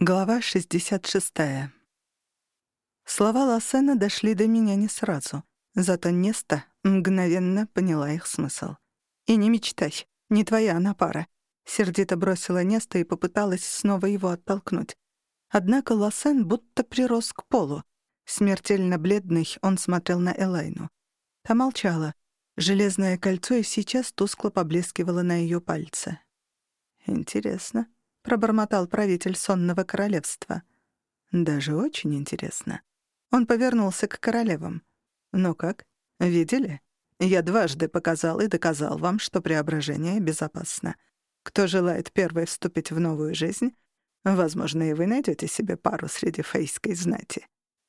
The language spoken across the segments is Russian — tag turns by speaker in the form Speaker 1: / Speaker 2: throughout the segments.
Speaker 1: Глава 66. Слова Лассена дошли до меня не сразу, зато Неста мгновенно поняла их смысл. «И не мечтай, не твоя она пара», — сердито бросила Неста и попыталась снова его оттолкнуть. Однако Лассен будто прирос к полу. Смертельно бледный, он смотрел на Элайну. Та молчала. Железное кольцо и сейчас тускло поблескивало на ее пальце. «Интересно», пробормотал правитель сонного королевства. Даже очень интересно. Он повернулся к королевам. «Ну как? Видели? Я дважды показал и доказал вам, что преображение безопасно. Кто желает первой вступить в новую жизнь, возможно, и вы найдете себе пару среди фейской знати».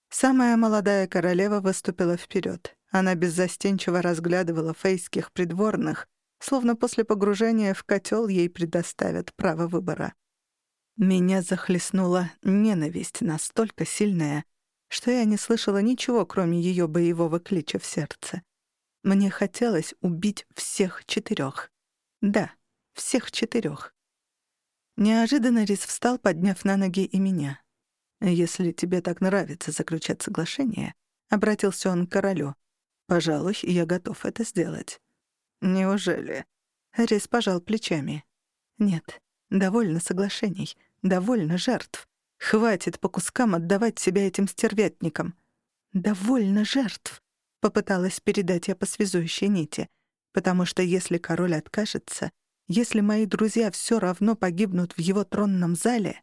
Speaker 1: Самая молодая королева выступила вперед. Она беззастенчиво разглядывала фейских придворных, словно после погружения в котел ей предоставят право выбора. Меня захлестнула ненависть настолько сильная, что я не слышала ничего, кроме ее боевого клича в сердце. Мне хотелось убить всех четырех. Да, всех четырех. Неожиданно Рис встал, подняв на ноги и меня. «Если тебе так нравится заключать соглашение», — обратился он к королю, — «пожалуй, я готов это сделать». «Неужели?» Рис пожал плечами. «Нет, довольно соглашений. Довольно жертв. Хватит по кускам отдавать себя этим стервятникам. Довольно жертв, попыталась передать я по связующей нити, потому что если король откажется, если мои друзья все равно погибнут в его тронном зале,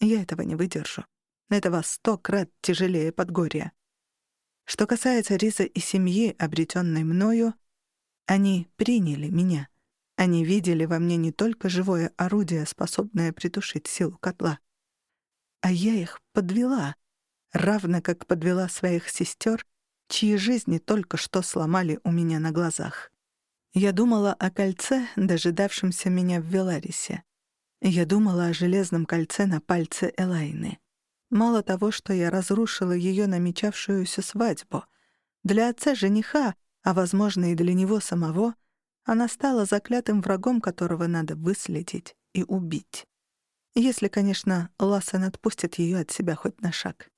Speaker 1: я этого не выдержу. Это во сто крат тяжелее подгорья. Что касается Риза и семьи, обретенной мною, они приняли меня — они видели во мне не только живое орудие, способное притушить силу котла, а я их подвела, равно как подвела своих сестер, чьи жизни только что сломали у меня на глазах. Я думала о кольце, дожидавшемся меня в Веларисе. Я думала о железном кольце на пальце Элайны. Мало того, что я разрушила ее намечавшуюся свадьбу, для отца жениха, а, возможно, и для него самого — она стала заклятым врагом, которого надо выследить и убить. Если, конечно, Лассен отпустит ее от себя хоть на шаг.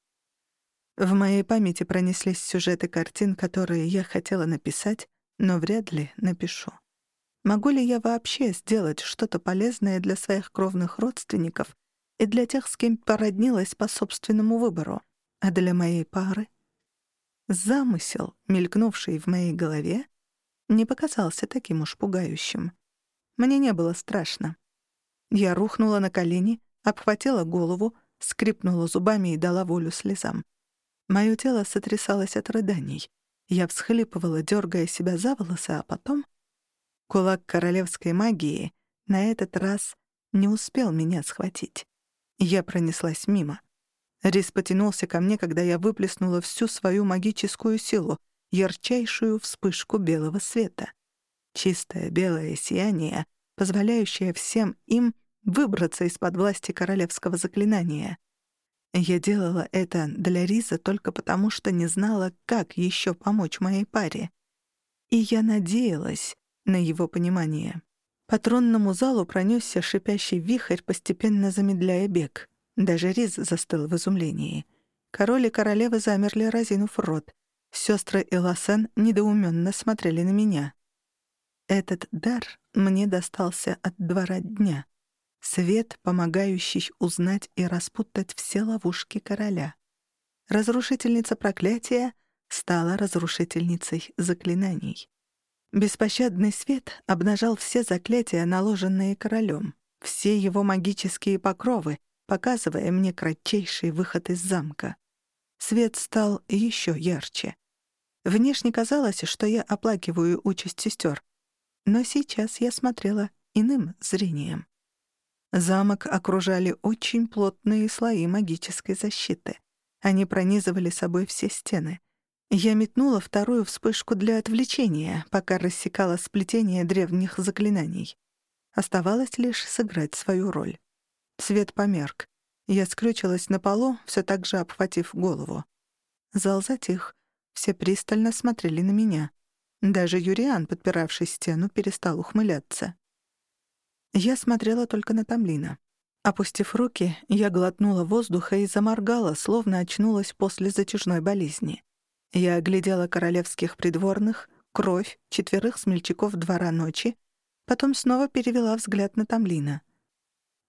Speaker 1: В моей памяти пронеслись сюжеты картин, которые я хотела написать, но вряд ли напишу. Могу ли я вообще сделать что-то полезное для своих кровных родственников и для тех, с кем породнилась по собственному выбору, а для моей пары? Замысел, мелькнувший в моей голове, не показался таким уж пугающим. Мне не было страшно. Я рухнула на колени, обхватила голову, скрипнула зубами и дала волю слезам. Моё тело сотрясалось от рыданий. Я всхлипывала, дергая себя за волосы, а потом... Кулак королевской магии на этот раз не успел меня схватить. Я пронеслась мимо. Рис потянулся ко мне, когда я выплеснула всю свою магическую силу, ярчайшую вспышку белого света. Чистое белое сияние, позволяющее всем им выбраться из-под власти королевского заклинания. Я делала это для Риза только потому, что не знала, как еще помочь моей паре. И я надеялась на его понимание. По тронному залу пронесся шипящий вихрь, постепенно замедляя бег. Даже Риз застыл в изумлении. Король и королева замерли, разинув рот. Сестры и Лассен недоуменно смотрели на меня. Этот дар мне достался от двора дня. Свет, помогающий узнать и распутать все ловушки короля. Разрушительница проклятия стала разрушительницей заклинаний. Беспощадный свет обнажал все заклятия, наложенные королем, все его магические покровы, показывая мне кратчайший выход из замка. Свет стал еще ярче. Внешне казалось, что я оплакиваю участь сестер, но сейчас я смотрела иным зрением. Замок окружали очень плотные слои магической защиты. Они пронизывали собой все стены. Я метнула вторую вспышку для отвлечения, пока рассекала сплетение древних заклинаний. Оставалось лишь сыграть свою роль. Свет померк. Я скрючилась на полу, все так же обхватив голову. Зал затих, все пристально смотрели на меня. Даже Юриан, подпиравший стену, перестал ухмыляться. Я смотрела только на Тамлина. Опустив руки, я глотнула воздуха и заморгала, словно очнулась после затяжной болезни. Я оглядела королевских придворных, кровь, четверых смельчаков двора ночи, потом снова перевела взгляд на Тамлина.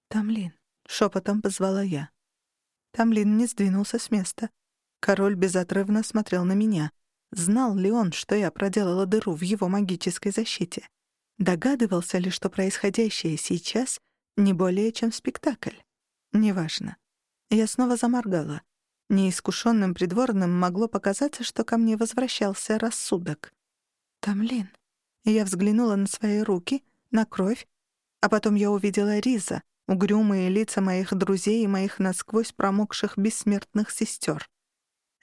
Speaker 1: «Тамлин», — шепотом позвала я. Тамлин не сдвинулся с места. Король безотрывно смотрел на меня. Знал ли он, что я проделала дыру в его магической защите? Догадывался ли, что происходящее сейчас не более чем спектакль? Неважно. Я снова заморгала. Неискушенным придворным могло показаться, что ко мне возвращался рассудок. «Тамлин». Я взглянула на свои руки, на кровь, а потом я увидела Риза, угрюмые лица моих друзей и моих насквозь промокших бессмертных сестер.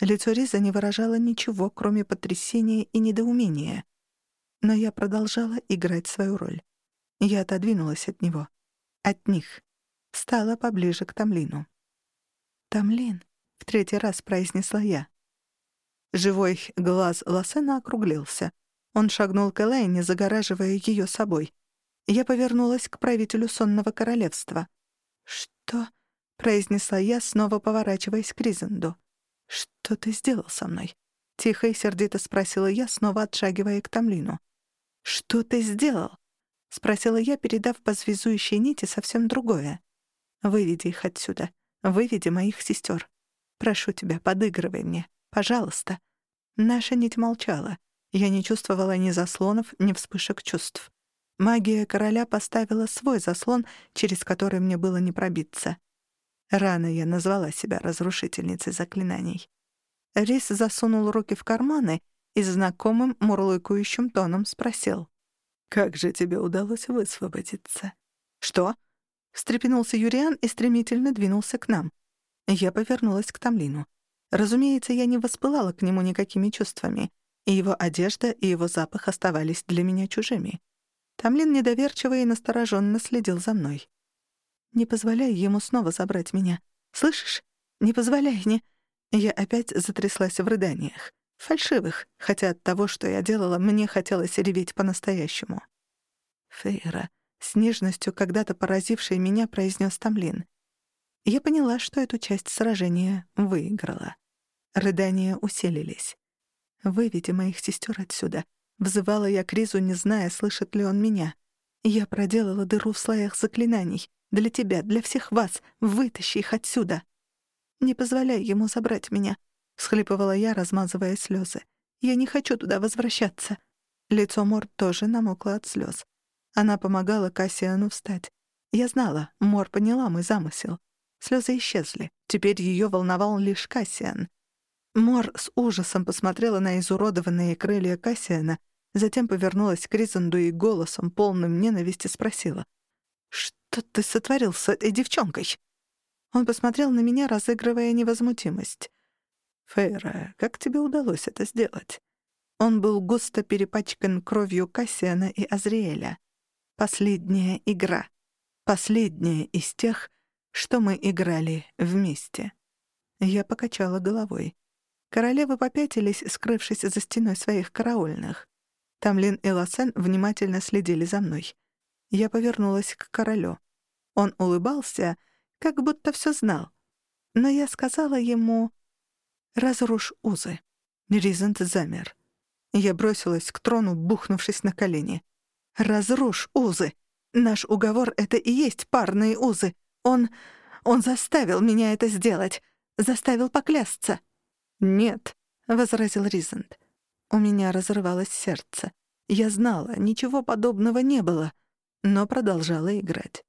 Speaker 1: Лицо Риза не выражало ничего, кроме потрясения и недоумения. Но я продолжала играть свою роль. Я отодвинулась от него. От них. Стала поближе к Тамлину. «Тамлин», — в третий раз произнесла я. Живой глаз Лассена округлился. Он шагнул к Элайне, загораживая ее собой. Я повернулась к правителю сонного королевства. «Что?» — произнесла я, снова поворачиваясь к Ризенду. «Что ты сделал со мной?» — тихо и сердито спросила я, снова отшагивая к Тамлину. «Что ты сделал?» — спросила я, передав по связующей нити совсем другое. «Выведи их отсюда. Выведи моих сестер. Прошу тебя, подыгрывай мне. Пожалуйста». Наша нить молчала. Я не чувствовала ни заслонов, ни вспышек чувств. Магия короля поставила свой заслон, через который мне было не пробиться. Рано я назвала себя разрушительницей заклинаний. Рис засунул руки в карманы и знакомым мурлыкающим тоном спросил. «Как же тебе удалось высвободиться?» «Что?» — встрепенулся Юриан и стремительно двинулся к нам. Я повернулась к Тамлину. Разумеется, я не воспылала к нему никакими чувствами и его одежда и его запах оставались для меня чужими. Тамлин недоверчиво и настороженно следил за мной. «Не позволяй ему снова забрать меня. Слышишь? Не позволяй, не...» Я опять затряслась в рыданиях. Фальшивых, хотя от того, что я делала, мне хотелось реветь по-настоящему. «Фейра», с нежностью, когда-то поразившей меня, произнес Тамлин. Я поняла, что эту часть сражения выиграла. Рыдания усилились. «Выведи моих сестер отсюда», — взывала я к Ризу, не зная, слышит ли он меня. «Я проделала дыру в слоях заклинаний. Для тебя, для всех вас. Вытащи их отсюда». «Не позволяй ему забрать меня», — всхлипывала я, размазывая слезы. «Я не хочу туда возвращаться». Лицо Мор тоже намокло от слез. Она помогала Кассиану встать. Я знала, Мор поняла мой замысел. Слезы исчезли. Теперь ее волновал лишь Кассиан. Мор с ужасом посмотрела на изуродованные крылья Кассиана, затем повернулась к Ризанду и голосом, полным ненависти, спросила. «Что ты сотворил с этой девчонкой?» Он посмотрел на меня, разыгрывая невозмутимость. «Фейра, как тебе удалось это сделать?» Он был густо перепачкан кровью Кассиана и Азриэля. Последняя игра. Последняя из тех, что мы играли вместе. Я покачала головой. Королевы попятились, скрывшись за стеной своих караульных. Тамлин и Лосен внимательно следили за мной. Я повернулась к королю. Он улыбался, как будто все знал. Но я сказала ему «Разрушь узы». Ризент замер. Я бросилась к трону, бухнувшись на колени. «Разрушь узы! Наш уговор — это и есть парные узы. Он... он заставил меня это сделать. Заставил поклясться». «Нет», — возразил Ризент. У меня разрывалось сердце. Я знала, ничего подобного не было, но продолжала играть.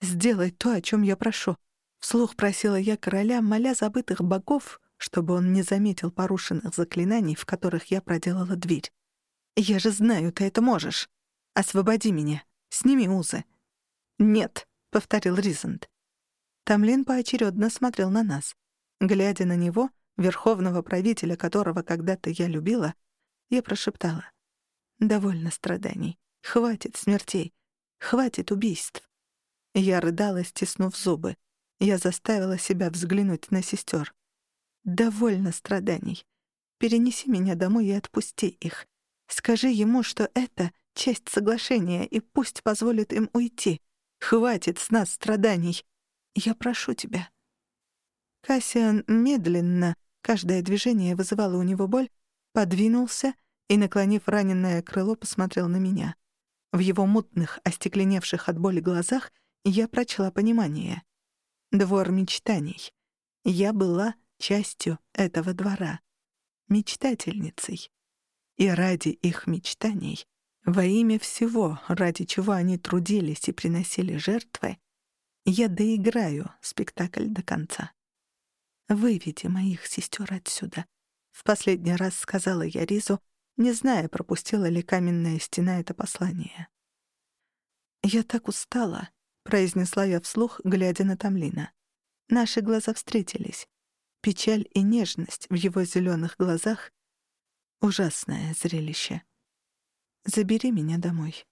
Speaker 1: «Сделай то, о чем я прошу», — вслух просила я короля, моля забытых богов, чтобы он не заметил порушенных заклинаний, в которых я проделала дверь. «Я же знаю, ты это можешь. Освободи меня. Сними узы». «Нет», — повторил Ризент. Тамлин поочередно смотрел на нас. Глядя на него, верховного правителя которого когда-то я любила, я прошептала. «Довольно страданий. Хватит смертей. Хватит убийств». Я рыдала, стиснув зубы. Я заставила себя взглянуть на сестер. «Довольно страданий. Перенеси меня домой и отпусти их. Скажи ему, что это часть соглашения, и пусть позволит им уйти. Хватит с нас страданий. Я прошу тебя». Кассиан медленно, каждое движение вызывало у него боль, подвинулся и, наклонив раненое крыло, посмотрел на меня. В его мутных, остекленевших от боли глазах я прочла понимание. Двор мечтаний. Я была частью этого двора. Мечтательницей. И ради их мечтаний, во имя всего, ради чего они трудились и приносили жертвы, я доиграю спектакль до конца. «Выведи моих сестер отсюда», — в последний раз сказала я Ризу, не зная, пропустила ли каменная стена это послание. «Я так устала», — произнесла я вслух, глядя на Тамлина. Наши глаза встретились. Печаль и нежность в его зеленых глазах — ужасное зрелище. «Забери меня домой».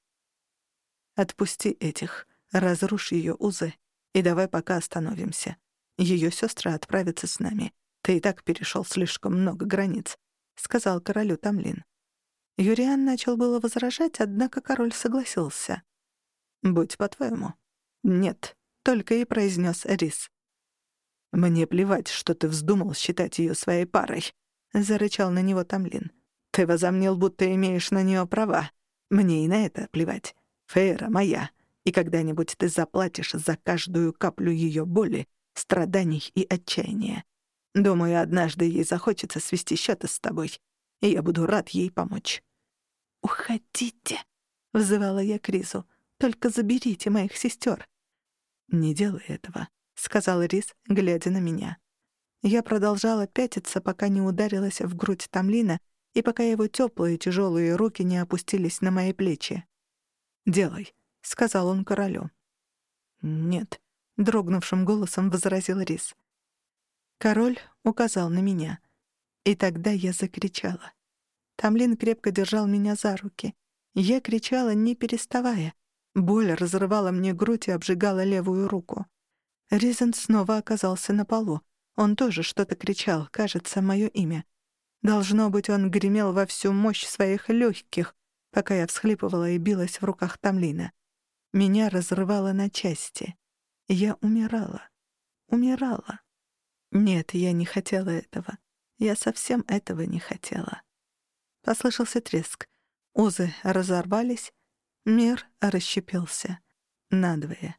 Speaker 1: «Отпусти этих, разрушь ее узы, и давай пока остановимся. Ее сестра отправится с нами. Ты и так перешел слишком много границ», — сказал королю Тамлин. Юриан начал было возражать, однако король согласился. «Будь по-твоему». «Нет», — только и произнес Рис. «Мне плевать, что ты вздумал считать ее своей парой», — зарычал на него Тамлин. «Ты возомнил, будто имеешь на нее права. Мне и на это плевать. Фейра моя, и когда-нибудь ты заплатишь за каждую каплю ее боли, страданий и отчаяния. Думаю, однажды ей захочется свести счеты с тобой, и я буду рад ей помочь». «Уходите», — взывала я Кризу. «Только заберите моих сестер». «Не делай этого», — сказал Рис, глядя на меня. Я продолжала пятиться, пока не ударилась в грудь Тамлина и пока его теплые тяжелые руки не опустились на мои плечи. «Делай», — сказал он королю. «Нет», — дрогнувшим голосом возразил Рис. Король указал на меня. И тогда я закричала. Тамлин крепко держал меня за руки. Я кричала, не переставая. Боль разрывала мне грудь и обжигала левую руку. Ризен снова оказался на полу. Он тоже что-то кричал, кажется, мое имя. Должно быть, он гремел во всю мощь своих легких, пока я всхлипывала и билась в руках Тамлина. Меня разрывало на части. Я умирала. Умирала. Нет, я не хотела этого. Я совсем этого не хотела. Послышался треск. Узы разорвались, мир расщепился надвое.